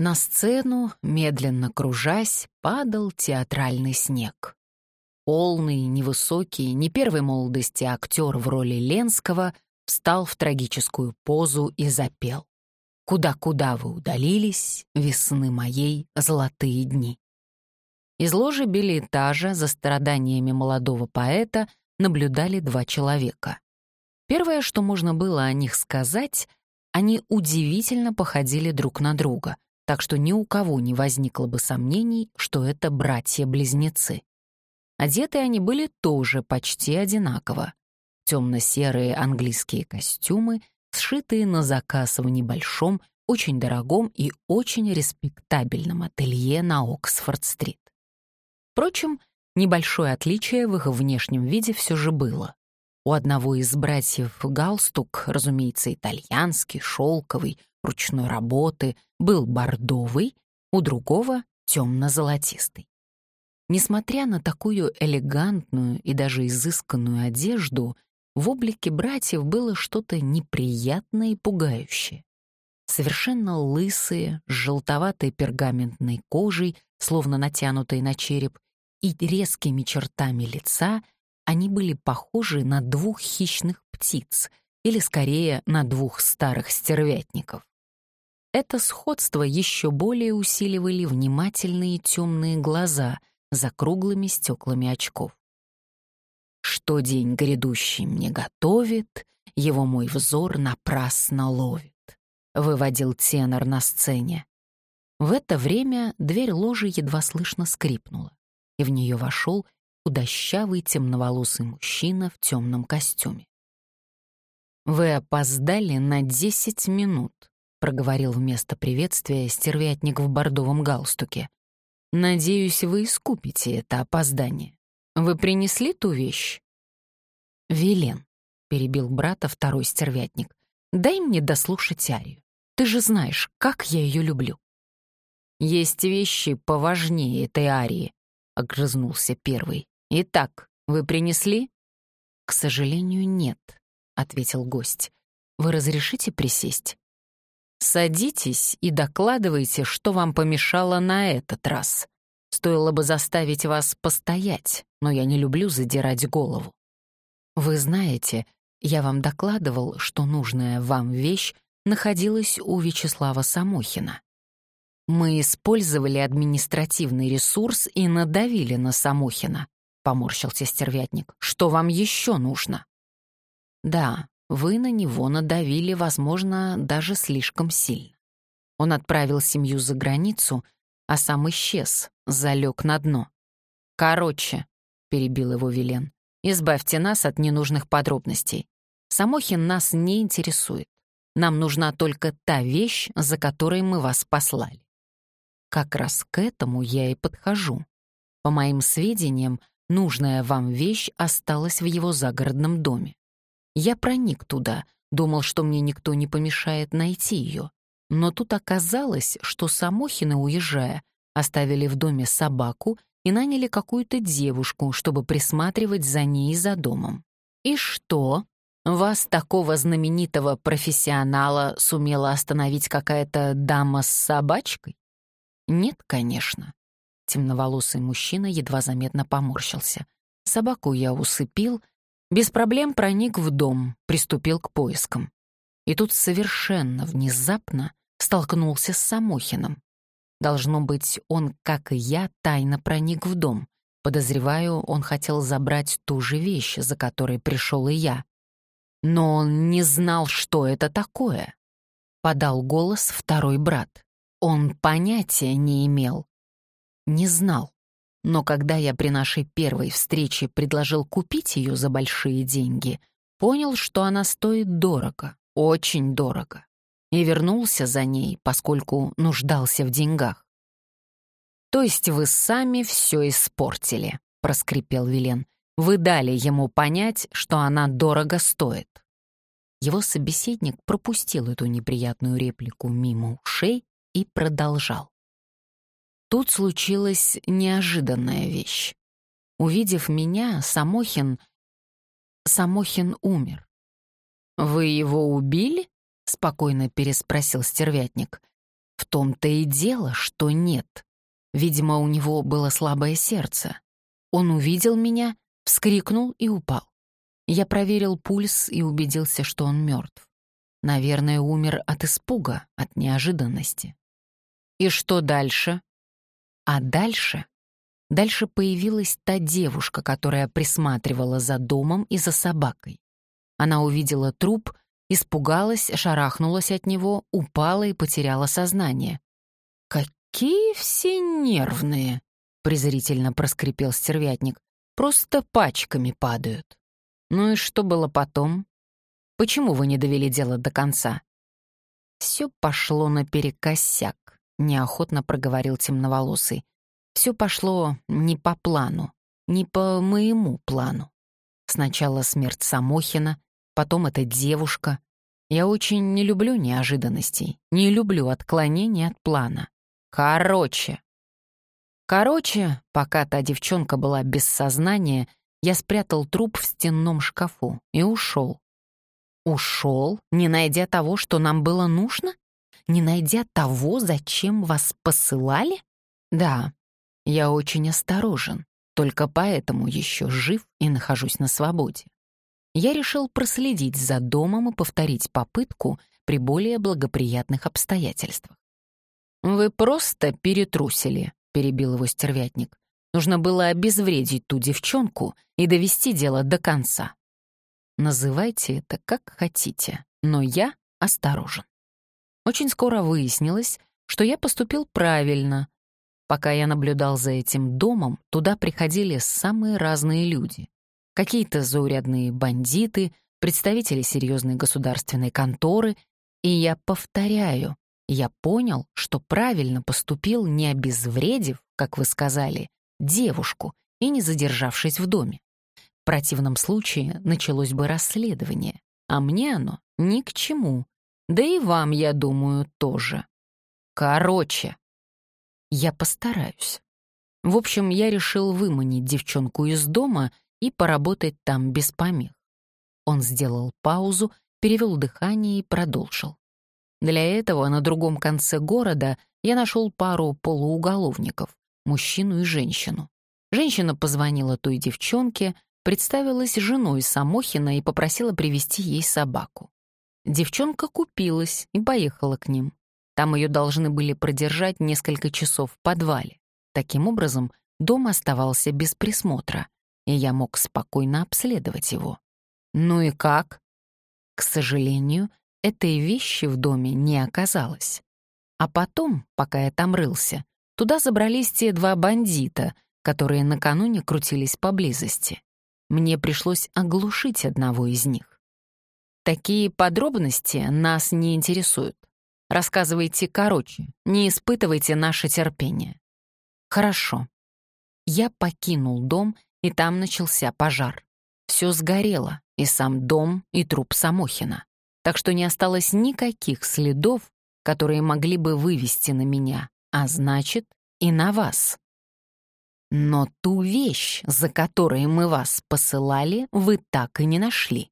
На сцену, медленно кружась, падал театральный снег. Полный, невысокий, не первой молодости актер в роли Ленского встал в трагическую позу и запел. «Куда-куда вы удалились, весны моей золотые дни». Из ложи билетажа за страданиями молодого поэта наблюдали два человека. Первое, что можно было о них сказать, они удивительно походили друг на друга, так что ни у кого не возникло бы сомнений, что это братья-близнецы. Одеты они были тоже почти одинаково. Темно-серые английские костюмы, сшитые на заказ в небольшом, очень дорогом и очень респектабельном ателье на Оксфорд-стрит. Впрочем, небольшое отличие в их внешнем виде все же было. У одного из братьев галстук, разумеется, итальянский, шелковый, ручной работы, был бордовый, у другого — темно-золотистый. Несмотря на такую элегантную и даже изысканную одежду, в облике братьев было что-то неприятное и пугающее. Совершенно лысые, с желтоватой пергаментной кожей, словно натянутой на череп, и резкими чертами лица, они были похожи на двух хищных птиц, или скорее на двух старых стервятников. Это сходство еще более усиливали внимательные темные глаза за круглыми стеклами очков. Что день грядущий мне готовит, его мой взор напрасно ловит. Выводил тенор на сцене. В это время дверь ложи едва слышно скрипнула, и в нее вошел худощавый темноволосый мужчина в темном костюме. «Вы опоздали на десять минут», — проговорил вместо приветствия стервятник в бордовом галстуке. «Надеюсь, вы искупите это опоздание. Вы принесли ту вещь?» «Велен», — перебил брата второй стервятник, «дай мне дослушать Арию. Ты же знаешь, как я ее люблю». «Есть вещи поважнее этой Арии», — огрызнулся первый. «Итак, вы принесли?» «К сожалению, нет», — ответил гость. «Вы разрешите присесть?» Садитесь и докладывайте, что вам помешало на этот раз. Стоило бы заставить вас постоять, но я не люблю задирать голову. Вы знаете, я вам докладывал, что нужная вам вещь находилась у Вячеслава Самохина. Мы использовали административный ресурс и надавили на Самохина, поморщился стервятник. Что вам еще нужно? Да, вы на него надавили, возможно, даже слишком сильно. Он отправил семью за границу, а сам исчез, залег на дно. «Короче», — перебил его Вилен, — «избавьте нас от ненужных подробностей. Самохин нас не интересует. Нам нужна только та вещь, за которой мы вас послали». Как раз к этому я и подхожу. По моим сведениям, нужная вам вещь осталась в его загородном доме. Я проник туда, думал, что мне никто не помешает найти ее. Но тут оказалось, что Самохины, уезжая, оставили в доме собаку и наняли какую-то девушку, чтобы присматривать за ней и за домом. И что? Вас, такого знаменитого профессионала, сумела остановить какая-то дама с собачкой? Нет, конечно. Темноволосый мужчина едва заметно поморщился. Собаку я усыпил, без проблем проник в дом, приступил к поискам. И тут совершенно внезапно столкнулся с Самохиным. Должно быть, он, как и я, тайно проник в дом. Подозреваю, он хотел забрать ту же вещь, за которой пришел и я. Но он не знал, что это такое. Подал голос второй брат. Он понятия не имел. Не знал. Но когда я при нашей первой встрече предложил купить ее за большие деньги, понял, что она стоит дорого, очень дорого, и вернулся за ней, поскольку нуждался в деньгах. «То есть вы сами все испортили», — проскрипел Вилен. «Вы дали ему понять, что она дорого стоит». Его собеседник пропустил эту неприятную реплику мимо ушей и продолжал. Тут случилась неожиданная вещь. Увидев меня, Самохин... Самохин умер. «Вы его убили?» — спокойно переспросил стервятник. В том-то и дело, что нет. Видимо, у него было слабое сердце. Он увидел меня, вскрикнул и упал. Я проверил пульс и убедился, что он мертв. Наверное, умер от испуга, от неожиданности. И что дальше? А дальше? Дальше появилась та девушка, которая присматривала за домом и за собакой. Она увидела труп, испугалась, шарахнулась от него, упала и потеряла сознание. «Какие все нервные!» — презрительно проскрипел стервятник. «Просто пачками падают». «Ну и что было потом? Почему вы не довели дело до конца?» «Все пошло наперекосяк», — неохотно проговорил темноволосый. «Все пошло не по плану, не по моему плану. Сначала смерть Самохина, потом эта девушка. Я очень не люблю неожиданностей, не люблю отклонений от плана. Короче. Короче, пока та девчонка была без сознания, я спрятал труп в стенном шкафу и ушел. Ушел, не найдя того, что нам было нужно? Не найдя того, зачем вас посылали? Да, я очень осторожен, только поэтому еще жив и нахожусь на свободе я решил проследить за домом и повторить попытку при более благоприятных обстоятельствах. «Вы просто перетрусили», — перебил его стервятник. «Нужно было обезвредить ту девчонку и довести дело до конца. Называйте это как хотите, но я осторожен». Очень скоро выяснилось, что я поступил правильно. Пока я наблюдал за этим домом, туда приходили самые разные люди какие-то заурядные бандиты, представители серьезной государственной конторы, и я повторяю, я понял, что правильно поступил, не обезвредив, как вы сказали, девушку и не задержавшись в доме. В противном случае началось бы расследование, а мне оно ни к чему. Да и вам, я думаю, тоже. Короче, я постараюсь. В общем, я решил выманить девчонку из дома и поработать там без помех. Он сделал паузу, перевел дыхание и продолжил. Для этого на другом конце города я нашел пару полууголовников, мужчину и женщину. Женщина позвонила той девчонке, представилась женой Самохина и попросила привести ей собаку. Девчонка купилась и поехала к ним. Там ее должны были продержать несколько часов в подвале. Таким образом, дом оставался без присмотра, и я мог спокойно обследовать его. Ну и как? К сожалению, этой вещи в доме не оказалось. А потом, пока я там рылся, туда забрались те два бандита, которые накануне крутились поблизости. Мне пришлось оглушить одного из них. Такие подробности нас не интересуют. Рассказывайте короче, не испытывайте наше терпение. Хорошо. Я покинул дом и там начался пожар. Все сгорело, и сам дом, и труп Самохина. Так что не осталось никаких следов, которые могли бы вывести на меня, а значит, и на вас. Но ту вещь, за которой мы вас посылали, вы так и не нашли.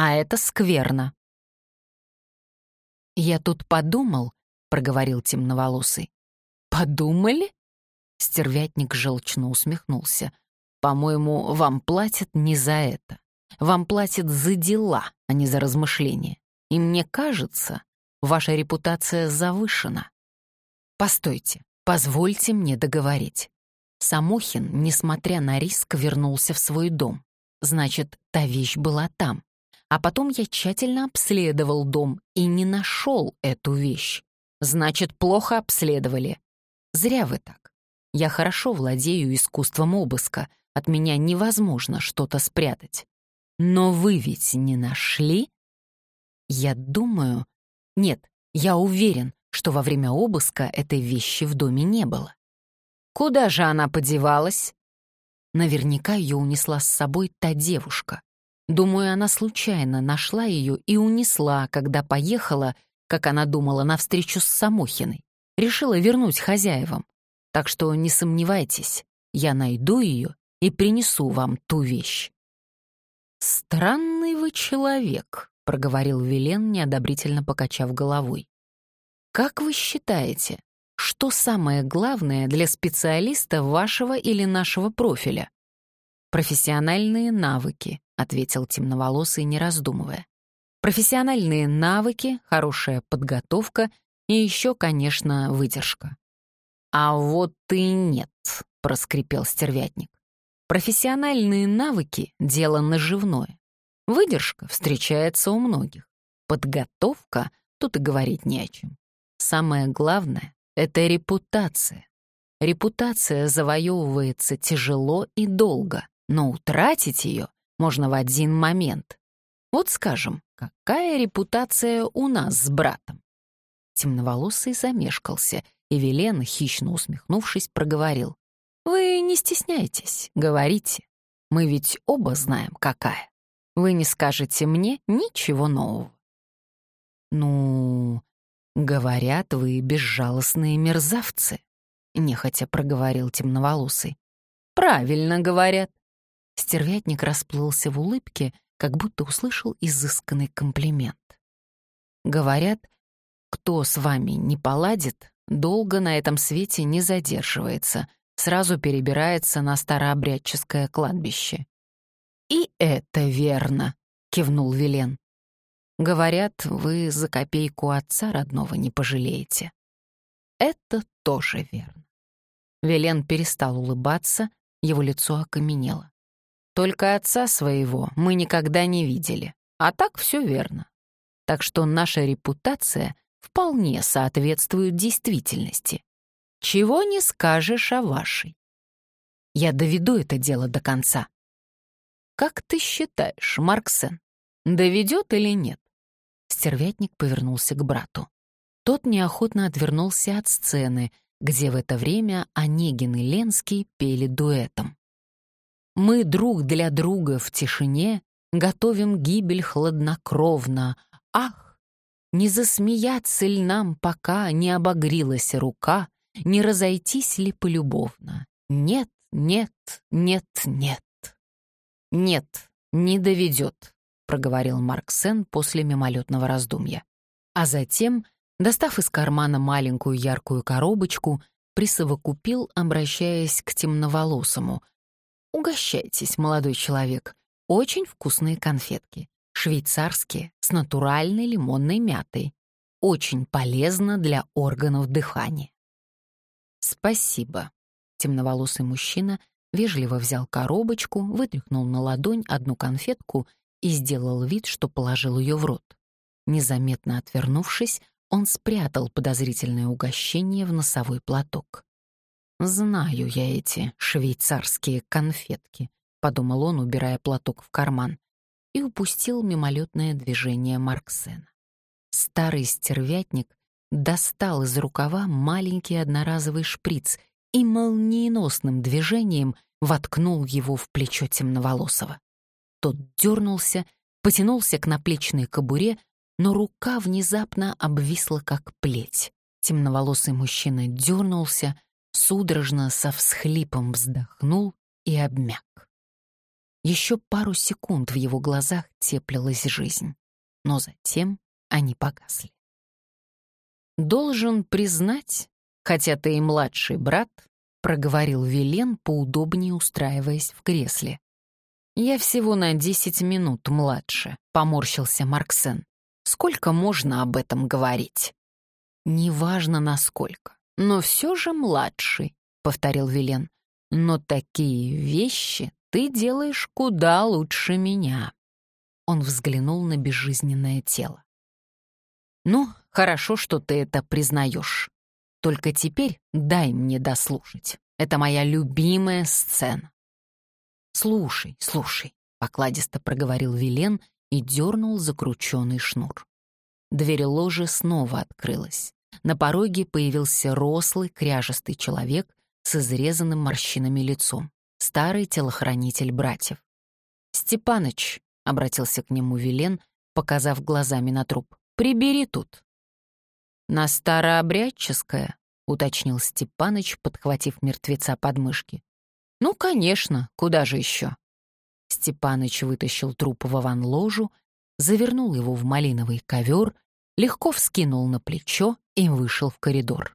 А это скверно. «Я тут подумал», — проговорил темноволосый. «Подумали?» Стервятник желчно усмехнулся. По-моему, вам платят не за это. Вам платят за дела, а не за размышления. И мне кажется, ваша репутация завышена. Постойте, позвольте мне договорить. Самохин, несмотря на риск, вернулся в свой дом. Значит, та вещь была там. А потом я тщательно обследовал дом и не нашел эту вещь. Значит, плохо обследовали. Зря вы так. Я хорошо владею искусством обыска, от меня невозможно что-то спрятать. Но вы ведь не нашли? Я думаю... Нет, я уверен, что во время обыска этой вещи в доме не было. Куда же она подевалась? Наверняка ее унесла с собой та девушка. Думаю, она случайно нашла ее и унесла, когда поехала, как она думала, навстречу с Самохиной. Решила вернуть хозяевам. Так что не сомневайтесь, я найду ее и принесу вам ту вещь». «Странный вы человек», — проговорил Вилен, неодобрительно покачав головой. Как вы считаете, что самое главное для специалиста вашего или нашего профиля? Профессиональные навыки, ответил темноволосый, не раздумывая. Профессиональные навыки, хорошая подготовка и еще, конечно, выдержка. А вот и нет, проскрипел стервятник. Профессиональные навыки — дело наживное. Выдержка встречается у многих. Подготовка — тут и говорить не о чем. Самое главное — это репутация. Репутация завоевывается тяжело и долго, но утратить ее можно в один момент. Вот скажем, какая репутация у нас с братом? Темноволосый замешкался, и Велен, хищно усмехнувшись, проговорил. «Вы не стесняйтесь, говорите. Мы ведь оба знаем, какая. Вы не скажете мне ничего нового». «Ну, говорят, вы безжалостные мерзавцы», — нехотя проговорил темноволосый. «Правильно говорят». Стервятник расплылся в улыбке, как будто услышал изысканный комплимент. «Говорят, кто с вами не поладит, долго на этом свете не задерживается, сразу перебирается на старообрядческое кладбище. «И это верно», — кивнул Вилен. «Говорят, вы за копейку отца родного не пожалеете». «Это тоже верно». Вилен перестал улыбаться, его лицо окаменело. «Только отца своего мы никогда не видели, а так все верно. Так что наша репутация вполне соответствует действительности. Чего не скажешь о вашей. Я доведу это дело до конца. Как ты считаешь, Марксен, доведет или нет? Стервятник повернулся к брату. Тот неохотно отвернулся от сцены, где в это время Онегин и Ленский пели дуэтом. «Мы друг для друга в тишине готовим гибель хладнокровно. Ах, не засмеяться ли нам, пока не обогрилась рука, не разойтись ли полюбовно? Нет, нет, нет, нет. Нет, не доведет, проговорил Марксен после мимолетного раздумья. А затем, достав из кармана маленькую яркую коробочку, присовокупил, обращаясь к темноволосому. «Угощайтесь, молодой человек. Очень вкусные конфетки. Швейцарские, с натуральной лимонной мятой. Очень полезно для органов дыхания. «Спасибо». Темноволосый мужчина вежливо взял коробочку, вытряхнул на ладонь одну конфетку и сделал вид, что положил ее в рот. Незаметно отвернувшись, он спрятал подозрительное угощение в носовой платок. «Знаю я эти швейцарские конфетки», — подумал он, убирая платок в карман, и упустил мимолетное движение Марксена. Старый стервятник достал из рукава маленький одноразовый шприц и молниеносным движением воткнул его в плечо темноволосого. Тот дернулся, потянулся к наплечной кобуре, но рука внезапно обвисла, как плеть. Темноволосый мужчина дернулся, судорожно со всхлипом вздохнул и обмяк. Еще пару секунд в его глазах теплилась жизнь, но затем они погасли. «Должен признать, хотя ты и младший брат», — проговорил Вилен, поудобнее устраиваясь в кресле. «Я всего на десять минут младше», — поморщился Марксен. «Сколько можно об этом говорить?» «Неважно, насколько, но все же младший», — повторил Вилен. «Но такие вещи ты делаешь куда лучше меня». Он взглянул на безжизненное тело. «Ну, хорошо, что ты это признаешь. Только теперь дай мне дослушать. Это моя любимая сцена». «Слушай, слушай», — покладисто проговорил Вилен и дернул закрученный шнур. Дверь ложи снова открылась. На пороге появился рослый, кряжестый человек с изрезанным морщинами лицом, старый телохранитель братьев. «Степаныч», — обратился к нему Вилен, показав глазами на труп, Прибери тут». «На старообрядческое», — уточнил Степаныч, подхватив мертвеца под мышки. «Ну, конечно, куда же еще?» Степаныч вытащил труп в ложу, завернул его в малиновый ковер легко вскинул на плечо и вышел в коридор.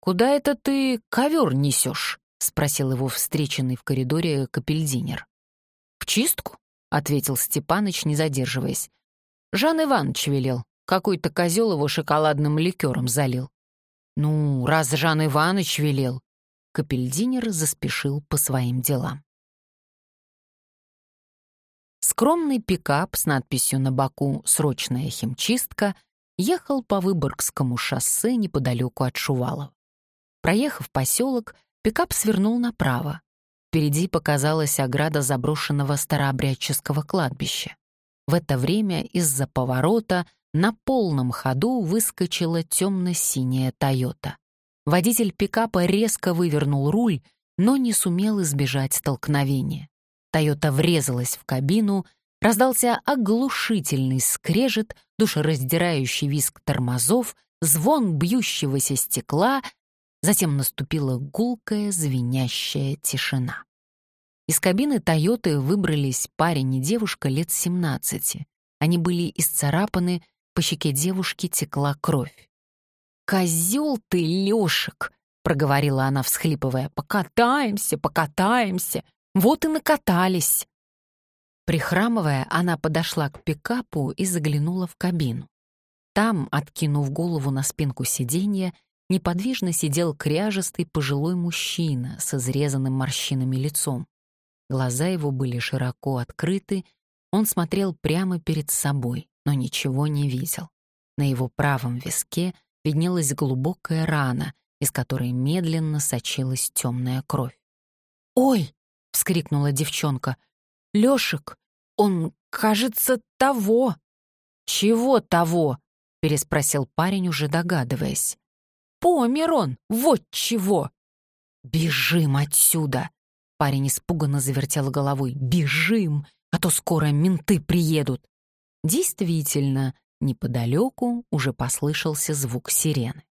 «Куда это ты ковер несешь?» — спросил его встреченный в коридоре капельдинер. «В чистку?» — ответил Степаныч, не задерживаясь. «Жан Иванович велел. Какой-то козел его шоколадным ликером залил». «Ну, раз Жан Иванович велел...» Капельдинер заспешил по своим делам. Скромный пикап с надписью на боку «Срочная химчистка» ехал по Выборгскому шоссе неподалеку от Шувалова. Проехав поселок, пикап свернул направо. Впереди показалась ограда заброшенного старообрядческого кладбища. В это время из-за поворота на полном ходу выскочила темно-синяя «Тойота». Водитель пикапа резко вывернул руль, но не сумел избежать столкновения. «Тойота» врезалась в кабину, раздался оглушительный скрежет, душераздирающий визг тормозов, звон бьющегося стекла, затем наступила гулкая, звенящая тишина. Из кабины «Тойоты» выбрались парень и девушка лет 17. Они были исцарапаны, по щеке девушки текла кровь. «Козёл ты, Лёшек!» — проговорила она, всхлипывая. «Покатаемся, покатаемся! Вот и накатались!» Прихрамывая, она подошла к пикапу и заглянула в кабину. Там, откинув голову на спинку сиденья, неподвижно сидел кряжестый пожилой мужчина с изрезанным морщинами лицом. Глаза его были широко открыты, он смотрел прямо перед собой, но ничего не видел. На его правом виске виднелась глубокая рана, из которой медленно сочилась темная кровь. «Ой!» — вскрикнула девчонка. «Лёшек, он, кажется, того!» «Чего того?» — переспросил парень, уже догадываясь. «Помер он! Вот чего!» «Бежим отсюда!» Парень испуганно завертел головой. «Бежим, а то скоро менты приедут!» Действительно, неподалеку уже послышался звук сирены.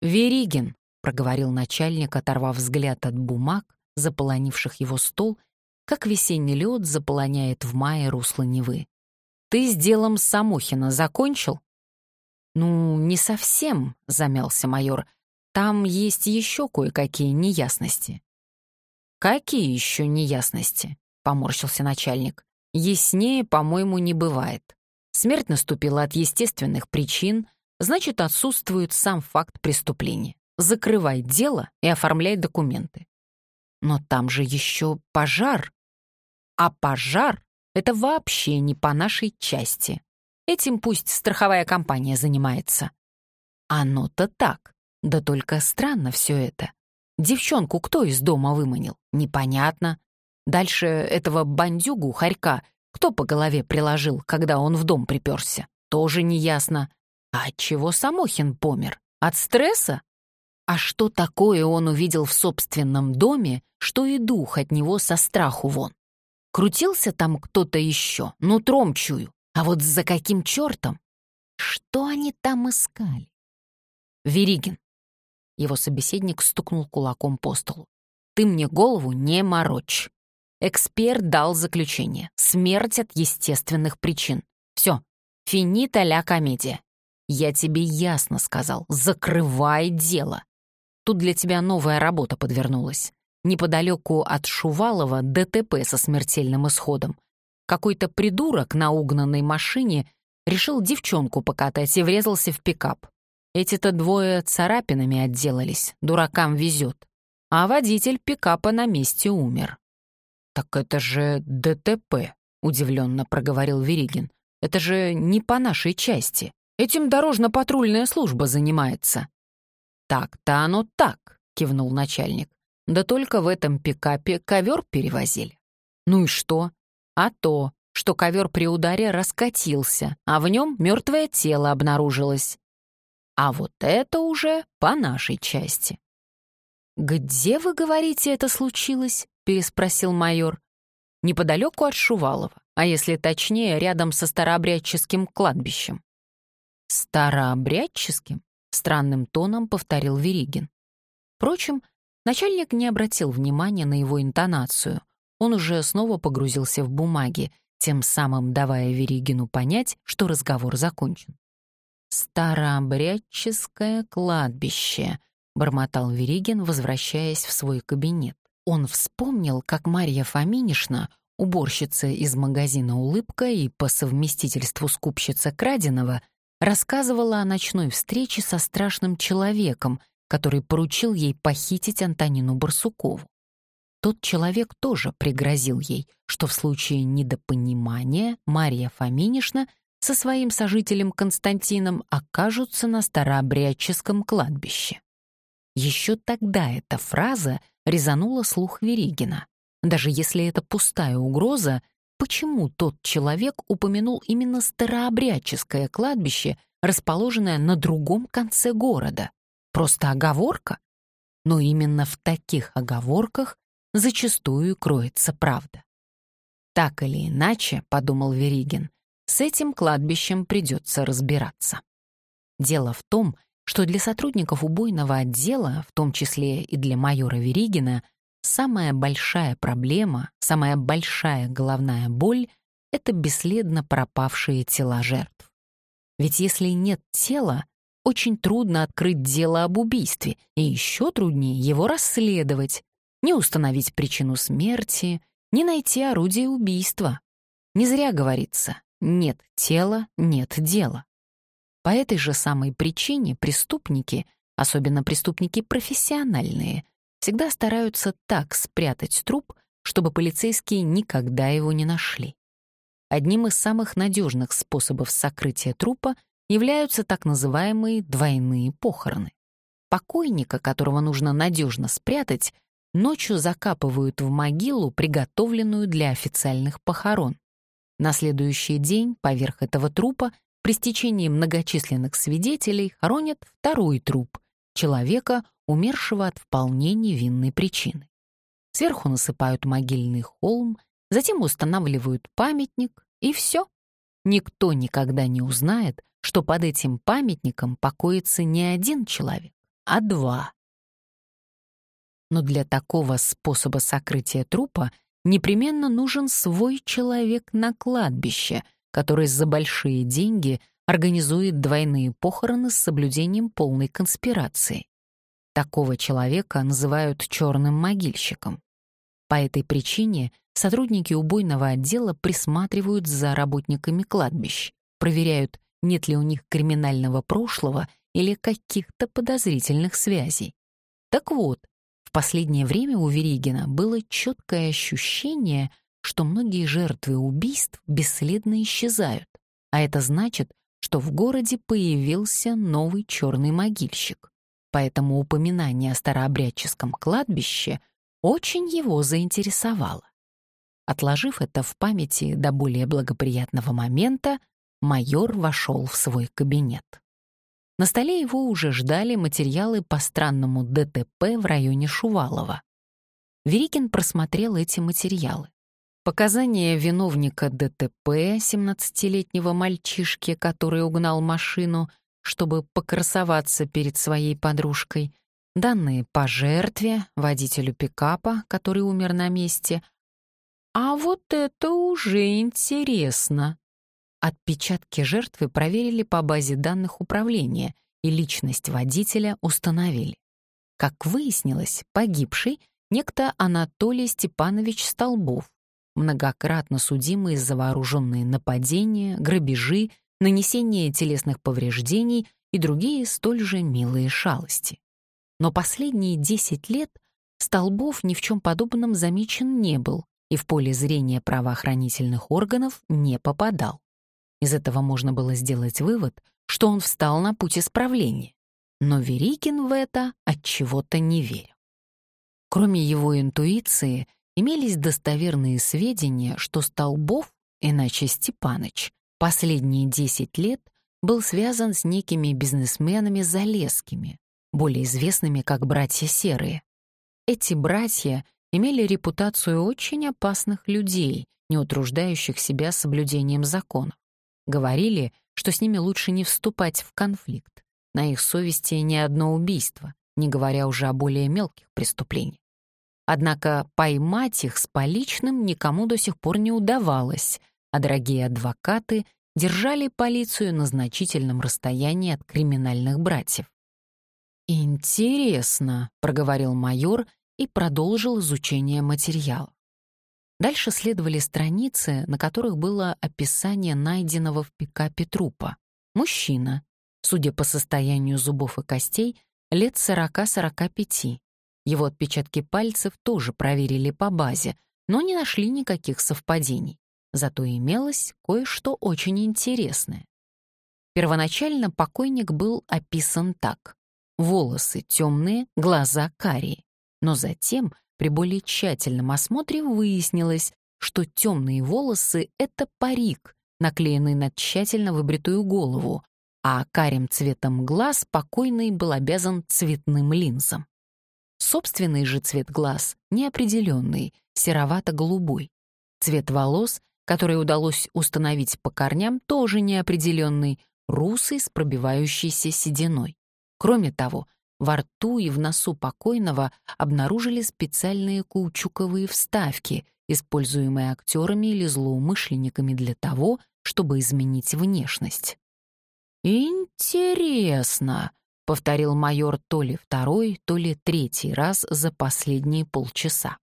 «Веригин», — проговорил начальник, оторвав взгляд от бумаг, заполонивших его стол, как весенний лед заполоняет в мае русло Невы. «Ты с делом Самохина закончил?» «Ну, не совсем», — замялся майор. «Там есть еще кое-какие неясности». «Какие еще неясности?» — поморщился начальник. «Яснее, по-моему, не бывает. Смерть наступила от естественных причин, значит, отсутствует сам факт преступления. Закрывай дело и оформляй документы. Но там же еще пожар. А пожар — это вообще не по нашей части. Этим пусть страховая компания занимается. Оно-то так. Да только странно все это. Девчонку кто из дома выманил? Непонятно. Дальше этого бандюгу, хорька, кто по голове приложил, когда он в дом приперся? Тоже неясно. А чего Самохин помер? От стресса? А что такое он увидел в собственном доме, что и дух от него со страху вон? Крутился там кто-то еще, нутром чую. А вот за каким чертом? Что они там искали? Веригин. Его собеседник стукнул кулаком по столу. Ты мне голову не морочь. Эксперт дал заключение. Смерть от естественных причин. Все, финита ля комедия. Я тебе ясно сказал, закрывай дело. Тут для тебя новая работа подвернулась. Неподалеку от Шувалова ДТП со смертельным исходом. Какой-то придурок на угнанной машине решил девчонку покатать и врезался в пикап. Эти-то двое царапинами отделались, дуракам везет. А водитель пикапа на месте умер. «Так это же ДТП», — удивленно проговорил Веригин. «Это же не по нашей части. Этим дорожно-патрульная служба занимается». «Так-то оно так», — кивнул начальник. «Да только в этом пикапе ковер перевозили». «Ну и что?» «А то, что ковер при ударе раскатился, а в нем мертвое тело обнаружилось». «А вот это уже по нашей части». «Где, вы говорите, это случилось?» — переспросил майор. «Неподалеку от Шувалова, а если точнее, рядом со старообрядческим кладбищем». «Старообрядческим?» — странным тоном повторил Веригин. Впрочем, начальник не обратил внимания на его интонацию. Он уже снова погрузился в бумаги, тем самым давая Веригину понять, что разговор закончен. «Старообрядческое кладбище», — бормотал Веригин, возвращаясь в свой кабинет. Он вспомнил, как Марья Фоминишна, уборщица из магазина «Улыбка» и по совместительству скупщица краденого, рассказывала о ночной встрече со страшным человеком, который поручил ей похитить Антонину Барсукову. Тот человек тоже пригрозил ей, что в случае недопонимания Марья Фоминишна со своим сожителем Константином окажутся на старообрядческом кладбище. Еще тогда эта фраза резанула слух Веригина. Даже если это пустая угроза, почему тот человек упомянул именно старообрядческое кладбище, расположенное на другом конце города? Просто оговорка? Но именно в таких оговорках зачастую кроется правда. Так или иначе, подумал Веригин, с этим кладбищем придется разбираться. Дело в том, что для сотрудников убойного отдела, в том числе и для майора Веригина, самая большая проблема, самая большая головная боль — это бесследно пропавшие тела жертв. Ведь если нет тела, очень трудно открыть дело об убийстве, и еще труднее его расследовать, не установить причину смерти, не найти орудие убийства. Не зря говорится «нет тела, нет дела». По этой же самой причине преступники, особенно преступники профессиональные, всегда стараются так спрятать труп, чтобы полицейские никогда его не нашли. Одним из самых надежных способов сокрытия трупа являются так называемые двойные похороны. Покойника, которого нужно надежно спрятать, ночью закапывают в могилу, приготовленную для официальных похорон. На следующий день поверх этого трупа при стечении многочисленных свидетелей хоронят второй труп — человека, умершего от вполне невинной причины. Сверху насыпают могильный холм, затем устанавливают памятник, и все. Никто никогда не узнает, что под этим памятником покоится не один человек, а два. Но для такого способа сокрытия трупа непременно нужен свой человек на кладбище, который за большие деньги организует двойные похороны с соблюдением полной конспирации. Такого человека называют черным могильщиком. По этой причине сотрудники убойного отдела присматривают за работниками кладбищ, проверяют, нет ли у них криминального прошлого или каких-то подозрительных связей. Так вот, в последнее время у Веригина было четкое ощущение, что многие жертвы убийств бесследно исчезают, а это значит, что в городе появился новый черный могильщик. Поэтому упоминание о старообрядческом кладбище очень его заинтересовало. Отложив это в памяти до более благоприятного момента, майор вошел в свой кабинет. На столе его уже ждали материалы по странному ДТП в районе Шувалова. Верикин просмотрел эти материалы. Показания виновника ДТП 17-летнего мальчишки, который угнал машину, чтобы покрасоваться перед своей подружкой, данные по жертве, водителю пикапа, который умер на месте. А вот это уже интересно. Отпечатки жертвы проверили по базе данных управления, и личность водителя установили. Как выяснилось, погибший — некто Анатолий Степанович Столбов, многократно судимые за вооруженные нападения, грабежи, нанесение телесных повреждений и другие столь же милые шалости. Но последние 10 лет Столбов ни в чем подобном замечен не был и в поле зрения правоохранительных органов не попадал. Из этого можно было сделать вывод, что он встал на путь исправления. Но Верикин в это от чего-то не верил. Кроме его интуиции, имелись достоверные сведения, что Столбов, иначе Степаныч, последние 10 лет был связан с некими бизнесменами Залесскими, более известными как братья Серые. Эти братья имели репутацию очень опасных людей, не утруждающих себя соблюдением законов. Говорили, что с ними лучше не вступать в конфликт. На их совести ни одно убийство, не говоря уже о более мелких преступлениях. Однако поймать их с поличным никому до сих пор не удавалось, а дорогие адвокаты держали полицию на значительном расстоянии от криминальных братьев. «Интересно», — проговорил майор и продолжил изучение материалов. Дальше следовали страницы, на которых было описание найденного в пикапе трупа. Мужчина, судя по состоянию зубов и костей, лет 40-45. Его отпечатки пальцев тоже проверили по базе, но не нашли никаких совпадений. Зато имелось кое-что очень интересное. Первоначально покойник был описан так. Волосы темные, глаза карие. Но затем, при более тщательном осмотре, выяснилось, что темные волосы — это парик, наклеенный на тщательно выбритую голову, а карим цветом глаз покойный был обязан цветным линзам. Собственный же цвет глаз неопределенный, серовато-голубой. Цвет волос, который удалось установить по корням, тоже неопределенный, русый с пробивающейся сединой. Кроме того, во рту и в носу покойного обнаружили специальные каучуковые вставки, используемые актерами или злоумышленниками для того, чтобы изменить внешность. «Интересно», — повторил майор то ли второй, то ли третий раз за последние полчаса.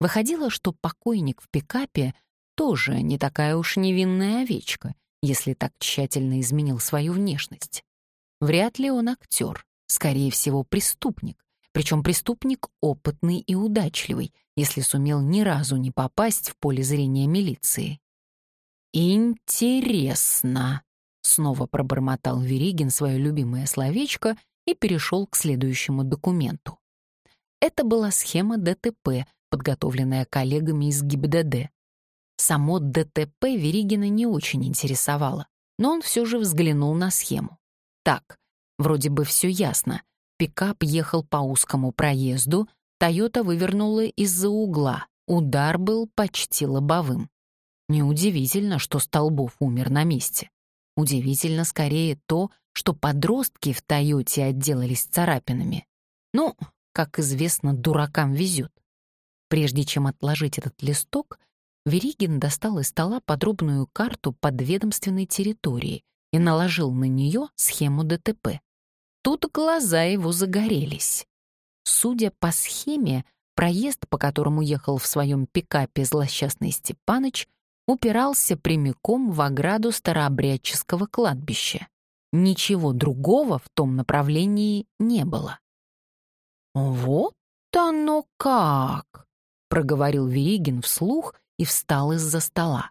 Выходило, что покойник в пикапе тоже не такая уж невинная овечка, если так тщательно изменил свою внешность. Вряд ли он актер, скорее всего, преступник, причем преступник опытный и удачливый, если сумел ни разу не попасть в поле зрения милиции. «Интересно», Снова пробормотал Веригин свое любимое словечко и перешел к следующему документу. Это была схема ДТП, подготовленная коллегами из ГИБДД. Само ДТП Веригина не очень интересовало, но он все же взглянул на схему. Так, вроде бы все ясно. Пикап ехал по узкому проезду, Тойота вывернула из-за угла, удар был почти лобовым. Неудивительно, что Столбов умер на месте. Удивительно скорее то, что подростки в «Тойоте» отделались царапинами. Ну, как известно, дуракам везет. Прежде чем отложить этот листок, Веригин достал из стола подробную карту подведомственной территории и наложил на нее схему ДТП. Тут глаза его загорелись. Судя по схеме, проезд, по которому ехал в своем пикапе злосчастный Степаныч, упирался прямиком в ограду старообрядческого кладбища. Ничего другого в том направлении не было. «Вот оно как!» — проговорил Веригин вслух и встал из-за стола.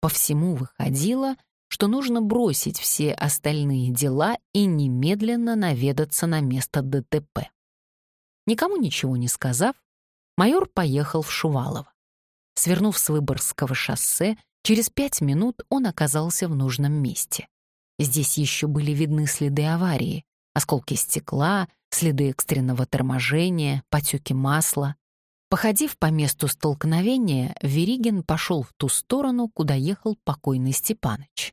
По всему выходило, что нужно бросить все остальные дела и немедленно наведаться на место ДТП. Никому ничего не сказав, майор поехал в Шувалово. Свернув с Выборгского шоссе, через пять минут он оказался в нужном месте. Здесь еще были видны следы аварии, осколки стекла, следы экстренного торможения, потеки масла. Походив по месту столкновения, Веригин пошел в ту сторону, куда ехал покойный Степаныч.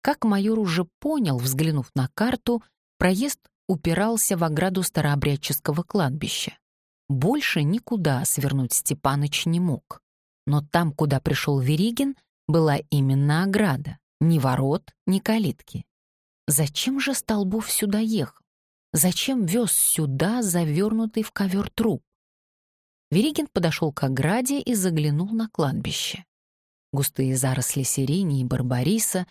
Как майор уже понял, взглянув на карту, проезд упирался в ограду старообрядческого кладбища. Больше никуда свернуть Степаныч не мог. Но там, куда пришел Веригин, была именно ограда. Ни ворот, ни калитки. Зачем же Столбов сюда ехал? Зачем вез сюда завернутый в ковер труп? Веригин подошел к ограде и заглянул на кладбище. Густые заросли сирени и барбариса,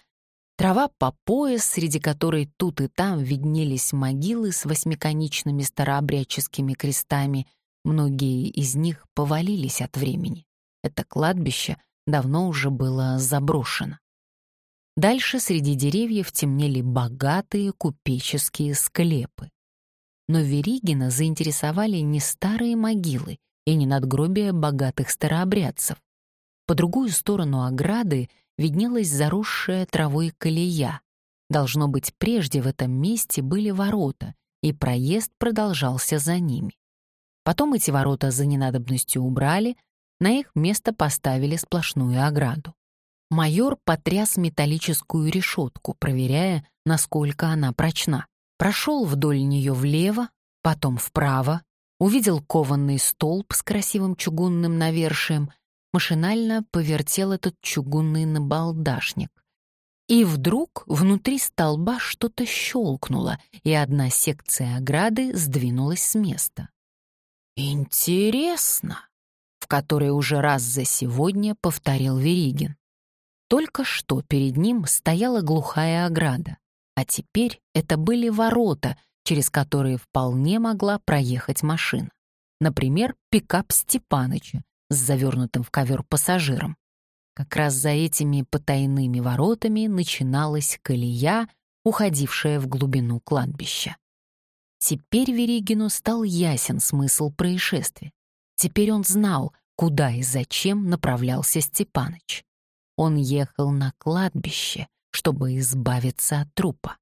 трава по пояс, среди которой тут и там виднелись могилы с восьмиконечными старообрядческими крестами, Многие из них повалились от времени. Это кладбище давно уже было заброшено. Дальше среди деревьев темнели богатые купеческие склепы. Но Веригина заинтересовали не старые могилы и не надгробия богатых старообрядцев. По другую сторону ограды виднелась заросшая травой колея. Должно быть, прежде в этом месте были ворота, и проезд продолжался за ними. Потом эти ворота за ненадобностью убрали, на их место поставили сплошную ограду. Майор потряс металлическую решетку, проверяя, насколько она прочна. Прошел вдоль нее влево, потом вправо, увидел кованный столб с красивым чугунным навершием. машинально повертел этот чугунный набалдашник. И вдруг внутри столба что-то щелкнуло, и одна секция ограды сдвинулась с места. «Интересно!» — в который уже раз за сегодня повторил Веригин. Только что перед ним стояла глухая ограда, а теперь это были ворота, через которые вполне могла проехать машина. Например, пикап Степаныча с завернутым в ковер пассажиром. Как раз за этими потайными воротами начиналась колея, уходившая в глубину кладбища. Теперь Веригину стал ясен смысл происшествия. Теперь он знал, куда и зачем направлялся Степаныч. Он ехал на кладбище, чтобы избавиться от трупа.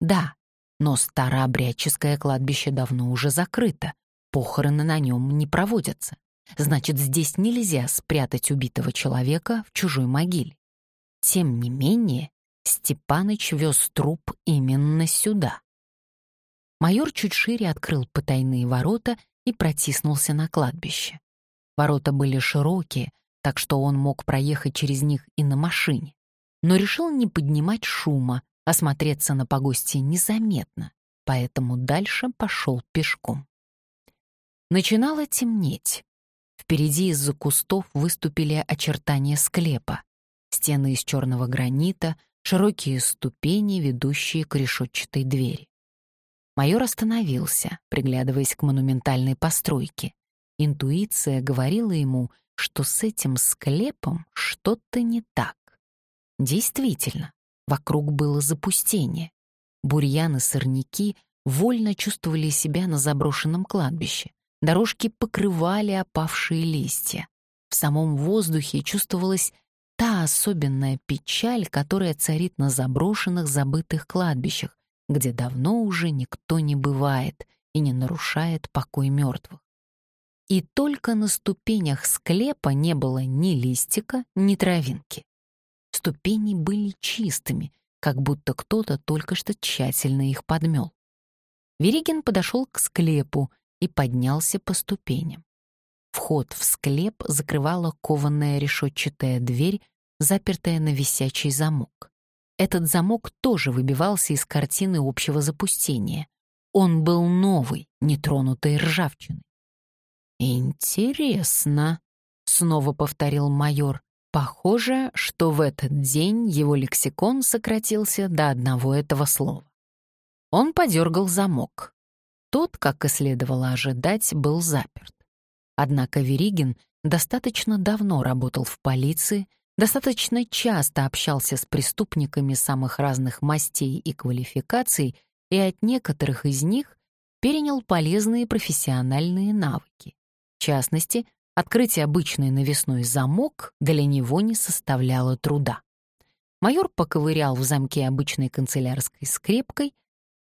Да, но старообрядческое кладбище давно уже закрыто, похороны на нем не проводятся. Значит, здесь нельзя спрятать убитого человека в чужой могиле. Тем не менее, Степаныч вез труп именно сюда. Майор чуть шире открыл потайные ворота и протиснулся на кладбище. Ворота были широкие, так что он мог проехать через них и на машине, но решил не поднимать шума, осмотреться на погосте незаметно, поэтому дальше пошел пешком. Начинало темнеть. Впереди из-за кустов выступили очертания склепа. Стены из черного гранита, широкие ступени, ведущие к решетчатой двери. Майор остановился, приглядываясь к монументальной постройке. Интуиция говорила ему, что с этим склепом что-то не так. Действительно, вокруг было запустение. Бурьян и сорняки вольно чувствовали себя на заброшенном кладбище. Дорожки покрывали опавшие листья. В самом воздухе чувствовалась та особенная печаль, которая царит на заброшенных забытых кладбищах, где давно уже никто не бывает и не нарушает покой мертвых. И только на ступенях склепа не было ни листика, ни травинки. Ступени были чистыми, как будто кто-то только что тщательно их подмел. Веригин подошел к склепу и поднялся по ступеням. Вход в склеп закрывала кованая решетчатая дверь, запертая на висячий замок. Этот замок тоже выбивался из картины общего запустения. Он был новый, нетронутый ржавчиной. «Интересно», — снова повторил майор. Похоже, что в этот день его лексикон сократился до одного этого слова. Он подергал замок. Тот, как и следовало ожидать, был заперт. Однако Веригин достаточно давно работал в полиции, достаточно часто общался с преступниками самых разных мастей и квалификаций и от некоторых из них перенял полезные профессиональные навыки. В частности, открыть обычный навесной замок для него не составляло труда. Майор поковырял в замке обычной канцелярской скрепкой,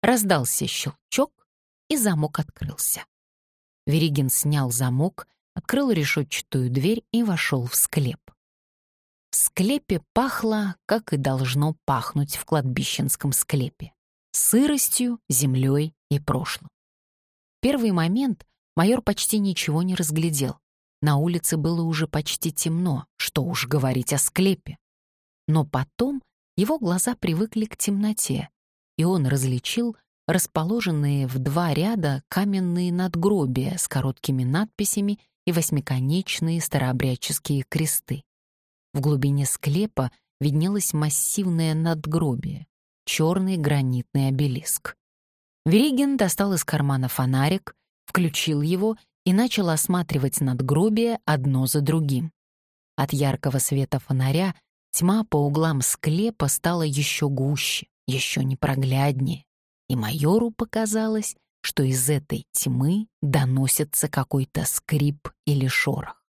раздался щелчок, и замок открылся. Веригин снял замок, открыл решетчатую дверь и вошел в склеп. В склепе пахло, как и должно пахнуть в кладбищенском склепе — сыростью, землей и прошлым. В первый момент майор почти ничего не разглядел. На улице было уже почти темно, что уж говорить о склепе. Но потом его глаза привыкли к темноте, и он различил расположенные в два ряда каменные надгробия с короткими надписями и восьмиконечные старообрядческие кресты. В глубине склепа виднелось массивное надгробие, черный гранитный обелиск. Веригин достал из кармана фонарик, включил его и начал осматривать надгробие одно за другим. От яркого света фонаря тьма по углам склепа стала еще гуще, еще непрогляднее и майору показалось, что из этой тьмы доносится какой-то скрип или шорох.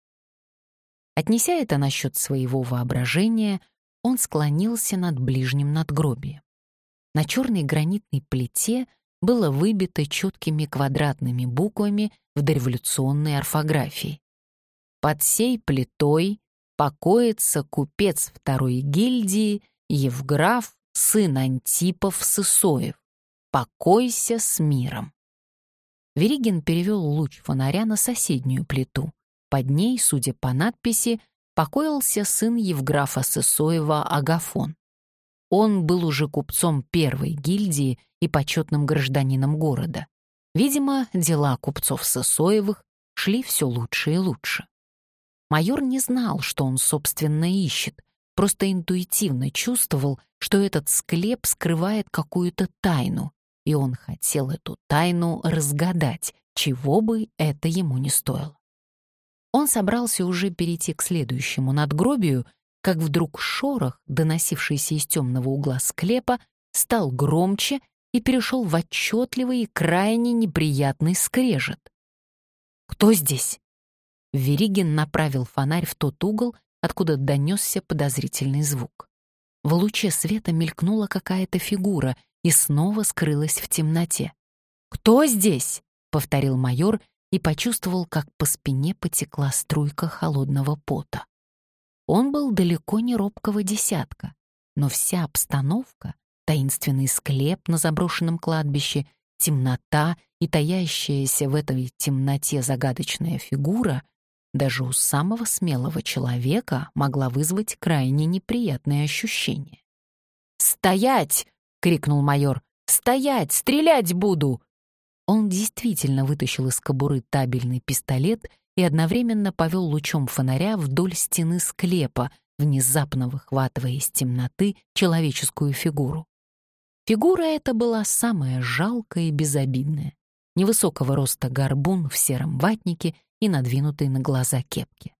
Отнеся это насчет своего воображения, он склонился над ближним надгробием. На черной гранитной плите было выбито четкими квадратными буквами в дореволюционной орфографии. Под сей плитой покоится купец второй гильдии Евграф, сын Антипов Сысоев, «Покойся с миром». Веригин перевел луч фонаря на соседнюю плиту. Под ней, судя по надписи, покоился сын Евграфа Сысоева Агафон. Он был уже купцом первой гильдии и почетным гражданином города. Видимо, дела купцов Сысоевых шли все лучше и лучше. Майор не знал, что он, собственно, ищет, просто интуитивно чувствовал, что этот склеп скрывает какую-то тайну, и он хотел эту тайну разгадать, чего бы это ему не стоило. Он собрался уже перейти к следующему надгробию, как вдруг шорох, доносившийся из темного угла склепа, стал громче и перешел в отчетливый и крайне неприятный скрежет. «Кто здесь?» Веригин направил фонарь в тот угол, откуда донесся подозрительный звук. В луче света мелькнула какая-то фигура и снова скрылась в темноте. «Кто здесь?» — повторил майор и почувствовал, как по спине потекла струйка холодного пота. Он был далеко не робкого десятка, но вся обстановка, таинственный склеп на заброшенном кладбище, темнота и таящаяся в этой темноте загадочная фигура — даже у самого смелого человека могла вызвать крайне неприятные ощущения. «Стоять!» — крикнул майор. «Стоять! Стрелять буду!» Он действительно вытащил из кобуры табельный пистолет и одновременно повел лучом фонаря вдоль стены склепа, внезапно выхватывая из темноты человеческую фигуру. Фигура эта была самая жалкая и безобидная. Невысокого роста горбун в сером ватнике и надвинутой на глаза кепки.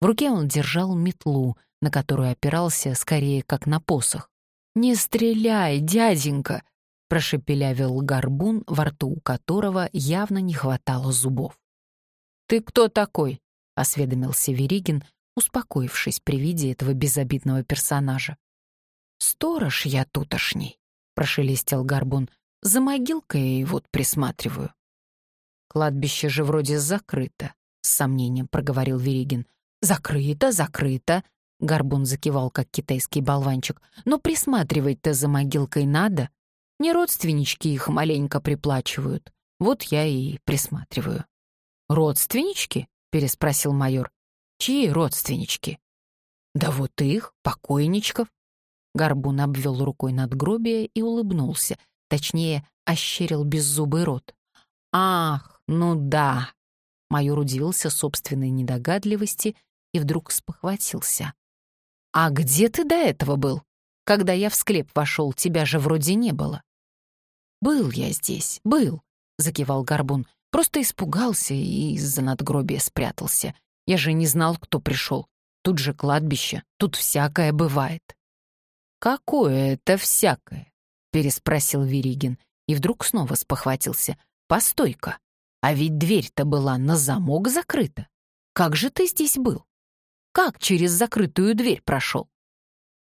В руке он держал метлу, на которую опирался скорее как на посох. «Не стреляй, дяденька!» — прошепелявил горбун, во рту у которого явно не хватало зубов. «Ты кто такой?» — осведомился Веригин, успокоившись при виде этого безобидного персонажа. «Сторож я тутошний», — прошелестел горбун. «За могилкой вот присматриваю». «Кладбище же вроде закрыто», — с сомнением проговорил Веригин. «Закрыто, закрыто», — Горбун закивал, как китайский болванчик. «Но присматривать-то за могилкой надо. Не родственнички их маленько приплачивают. Вот я и присматриваю». «Родственнички?» — переспросил майор. «Чьи родственнички?» «Да вот их, покойничков». Горбун обвел рукой надгробие и улыбнулся, точнее, ощерил беззубый рот. «Ах, ну да!» Майор удивился собственной недогадливости и вдруг спохватился. «А где ты до этого был? Когда я в склеп вошел, тебя же вроде не было». «Был я здесь, был», — закивал Горбун. «Просто испугался и из-за надгробия спрятался. Я же не знал, кто пришел. Тут же кладбище, тут всякое бывает». «Какое это всякое?» — переспросил Веригин и вдруг снова спохватился. «Постой-ка, а ведь дверь-то была на замок закрыта. Как же ты здесь был? Как через закрытую дверь прошел?»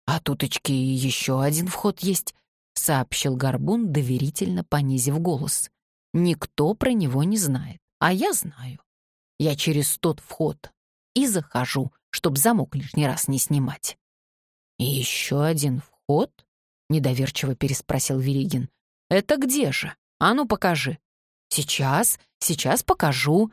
«А туточки еще один вход есть», — сообщил Горбун, доверительно понизив голос. «Никто про него не знает, а я знаю. Я через тот вход и захожу, чтоб замок лишний раз не снимать». «И еще один вход?» — недоверчиво переспросил Веригин. «Это где же? А ну покажи». «Сейчас, сейчас покажу».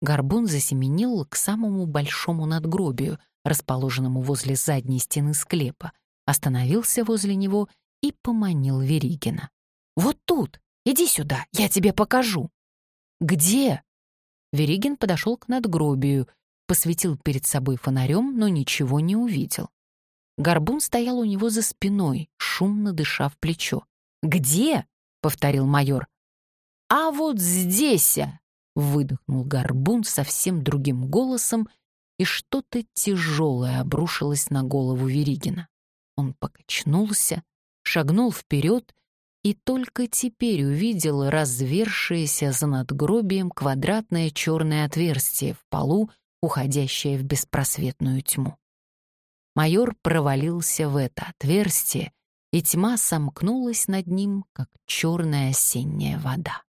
Горбун засеменил к самому большому надгробию, расположенному возле задней стены склепа, остановился возле него и поманил Веригина. «Вот тут! Иди сюда, я тебе покажу!» «Где?» Веригин подошел к надгробию, посветил перед собой фонарем, но ничего не увидел. Горбун стоял у него за спиной, шумно дыша в плечо. «Где?» — повторил майор. «А вот здесь!» — выдохнул горбун совсем другим голосом, и что-то тяжелое обрушилось на голову Веригина. Он покачнулся, шагнул вперед и только теперь увидел развершееся за надгробием квадратное черное отверстие в полу, уходящее в беспросветную тьму. Майор провалился в это отверстие, и тьма сомкнулась над ним, как черная осенняя вода.